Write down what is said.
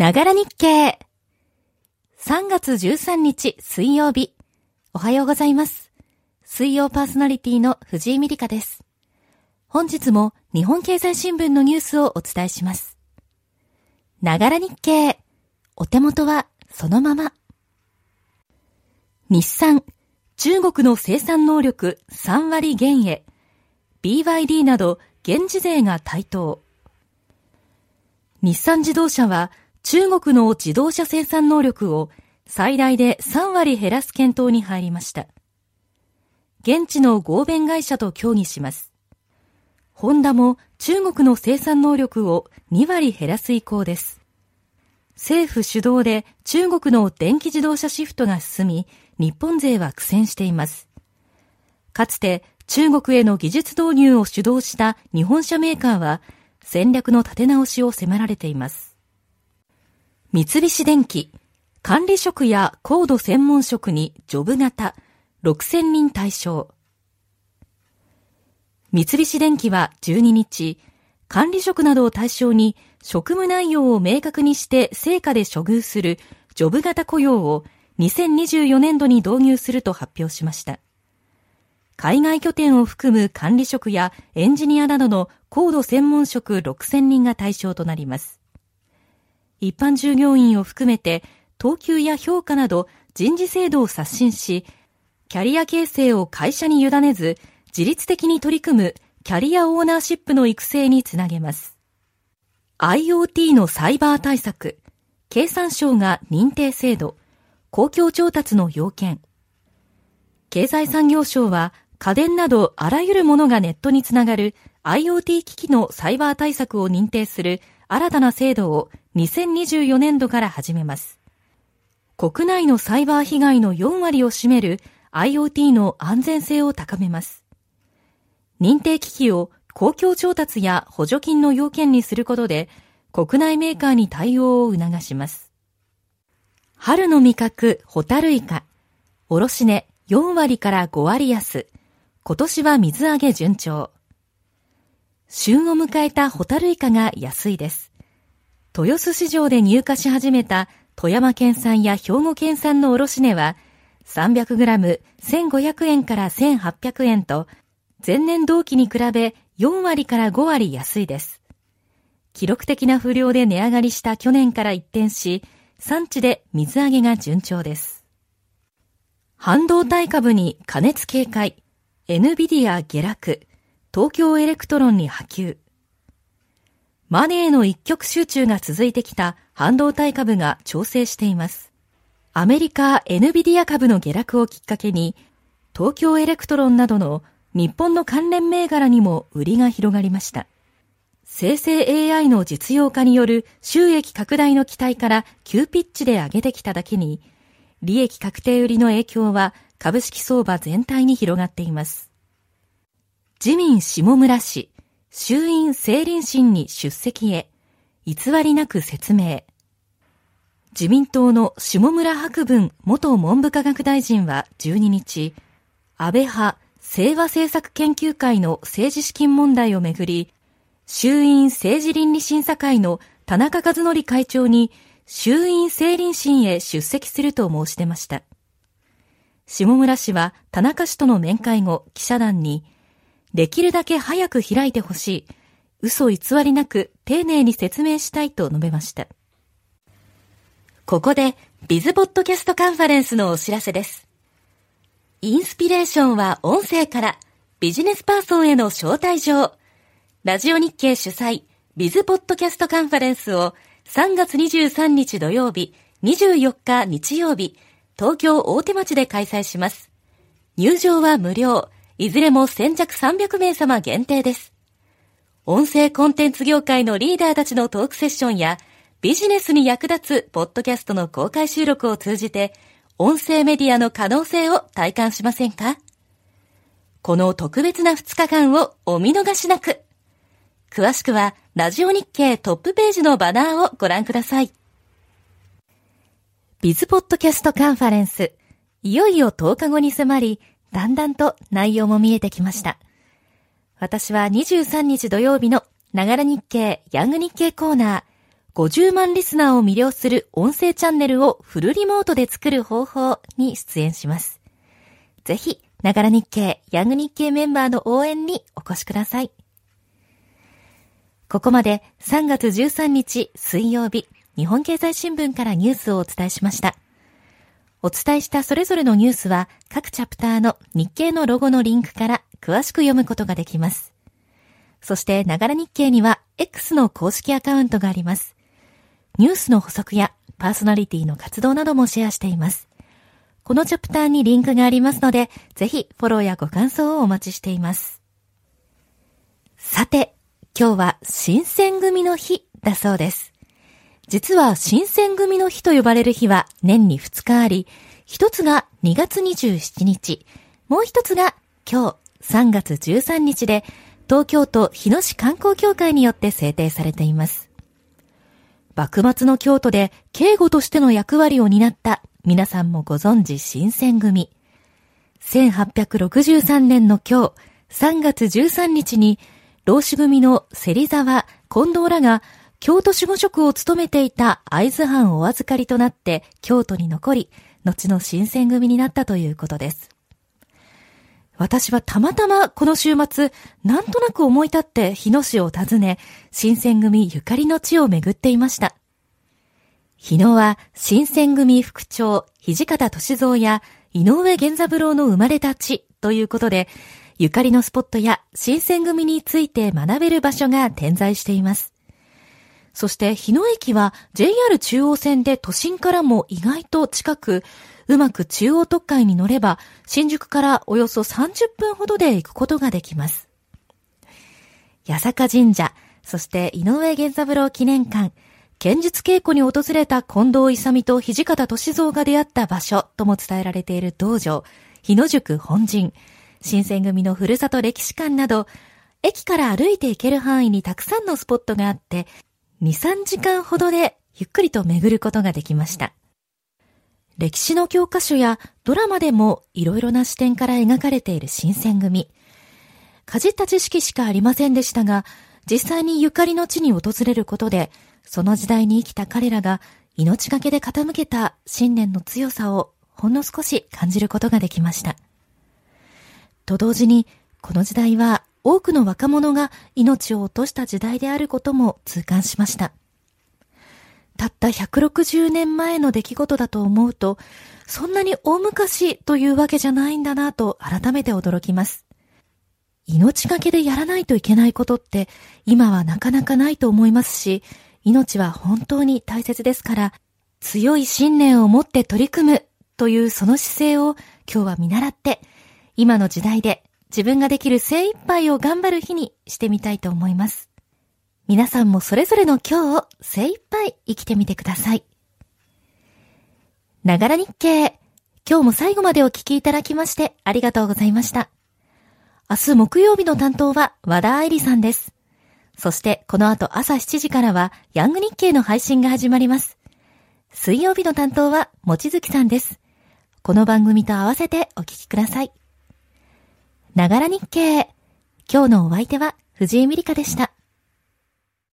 ながら日経。3月13日水曜日。おはようございます。水曜パーソナリティの藤井美里香です。本日も日本経済新聞のニュースをお伝えします。ながら日経。お手元はそのまま。日産、中国の生産能力3割減へ。BYD など現地税が対等。日産自動車は中国の自動車生産能力を最大で3割減らす検討に入りました。現地の合弁会社と協議します。ホンダも中国の生産能力を2割減らす意向です。政府主導で中国の電気自動車シフトが進み、日本勢は苦戦しています。かつて中国への技術導入を主導した日本車メーカーは戦略の立て直しを迫られています。三菱電機、管理職や高度専門職にジョブ型、6000人対象。三菱電機は12日、管理職などを対象に職務内容を明確にして成果で処遇するジョブ型雇用を2024年度に導入すると発表しました。海外拠点を含む管理職やエンジニアなどの高度専門職6000人が対象となります。一般従業員を含めて、等級や評価など人事制度を刷新し、キャリア形成を会社に委ねず、自律的に取り組むキャリアオーナーシップの育成につなげます。IoT のサイバー対策、経産省が認定制度、公共調達の要件。経済産業省は家電などあらゆるものがネットにつながる IoT 機器のサイバー対策を認定する新たな制度を2024年度から始めます。国内のサイバー被害の4割を占める IoT の安全性を高めます。認定機器を公共調達や補助金の要件にすることで国内メーカーに対応を促します。春の味覚、ホタルイカ。卸値4割から5割安。今年は水揚げ順調。旬を迎えたホタルイカが安いです。豊洲市場で入荷し始めた富山県産や兵庫県産の卸値は 300g1500 円から1800円と前年同期に比べ4割から5割安いです。記録的な不漁で値上がりした去年から一転し、産地で水揚げが順調です。半導体株に過熱警戒、NVIDIA 下落、東京エレクトロンに波及。マネーの一極集中が続いてきた半導体株が調整しています。アメリカ NVIDIA 株の下落をきっかけに、東京エレクトロンなどの日本の関連銘柄にも売りが広がりました。生成 AI の実用化による収益拡大の期待から急ピッチで上げてきただけに、利益確定売りの影響は株式相場全体に広がっています。自民下村氏、衆院政倫審に出席へ、偽りなく説明。自民党の下村博文元文部科学大臣は12日、安倍派清和政策研究会の政治資金問題をめぐり、衆院政治倫理審査会の田中和則会長に衆院政倫審へ出席すると申し出ました。下村氏は田中氏との面会後、記者団に、できるだけ早く開いてほしい。嘘偽りなく丁寧に説明したいと述べました。ここで、ビズポッドキャストカンファレンスのお知らせです。インスピレーションは音声からビジネスパーソンへの招待状。ラジオ日経主催ビズポッドキャストカンファレンスを3月23日土曜日、24日日曜日、東京大手町で開催します。入場は無料。いずれも先着300名様限定です。音声コンテンツ業界のリーダーたちのトークセッションや、ビジネスに役立つポッドキャストの公開収録を通じて、音声メディアの可能性を体感しませんか？この特別な2日間をお見逃しなく。詳しくは、ラジオ日経トップページのバナーをご覧ください。ビズポッドキャストカンファレンス。いよいよ10日後に迫り、だんだんと内容も見えてきました。私は23日土曜日のながら日経ヤング日経コーナー、50万リスナーを魅了する音声チャンネルをフルリモートで作る方法に出演します。ぜひ、ながら日経、ヤング日経メンバーの応援にお越しください。ここまで3月13日水曜日、日本経済新聞からニュースをお伝えしました。お伝えしたそれぞれのニュースは各チャプターの日経のロゴのリンクから詳しく読むことができます。そして、ながら日経には X の公式アカウントがあります。ニュースの補足やパーソナリティの活動などもシェアしています。このチャプターにリンクがありますので、ぜひフォローやご感想をお待ちしています。さて、今日は新選組の日だそうです。実は新選組の日と呼ばれる日は年に2日あり、一つが2月27日、もう一つが今日3月13日で、東京都日野市観光協会によって制定されています。幕末の京都で警護としての役割を担った皆さんもご存知新選組。1863年の今日、3月13日に、老子組の芹沢、近藤らが京都守護職を務めていた会津藩お預かりとなって京都に残り、後の新選組になったということです。私はたまたまこの週末、なんとなく思い立って日野市を訪ね、新選組ゆかりの地を巡っていました。日野は新選組副長、土方歳三や井上源三郎の生まれた地ということで、ゆかりのスポットや新選組について学べる場所が点在しています。そして日野駅は JR 中央線で都心からも意外と近く、うまく中央特快に乗れば、新宿からおよそ30分ほどで行くことができます。八坂神社、そして井上源三郎記念館、剣術稽古に訪れた近藤勇と土方歳三が出会った場所とも伝えられている道場、日野宿本陣、新選組のふるさと歴史館など、駅から歩いて行ける範囲にたくさんのスポットがあって、2、3時間ほどでゆっくりと巡ることができました。歴史の教科書やドラマでもいろいろな視点から描かれている新選組。かじった知識しかありませんでしたが、実際にゆかりの地に訪れることで、その時代に生きた彼らが命がけで傾けた信念の強さをほんの少し感じることができました。と同時に、この時代は多くの若者が命を落とした時代であることも痛感しました。たった160年前の出来事だと思うと、そんなに大昔というわけじゃないんだなと改めて驚きます。命がけでやらないといけないことって今はなかなかないと思いますし、命は本当に大切ですから、強い信念を持って取り組むというその姿勢を今日は見習って、今の時代で自分ができる精一杯を頑張る日にしてみたいと思います。皆さんもそれぞれの今日を精一杯生きてみてください。ながら日経。今日も最後までお聞きいただきましてありがとうございました。明日木曜日の担当は和田愛理さんです。そしてこの後朝7時からはヤング日経の配信が始まります。水曜日の担当はもちづきさんです。この番組と合わせてお聞きください。ながら日経。今日のお相手は藤井美里香でした。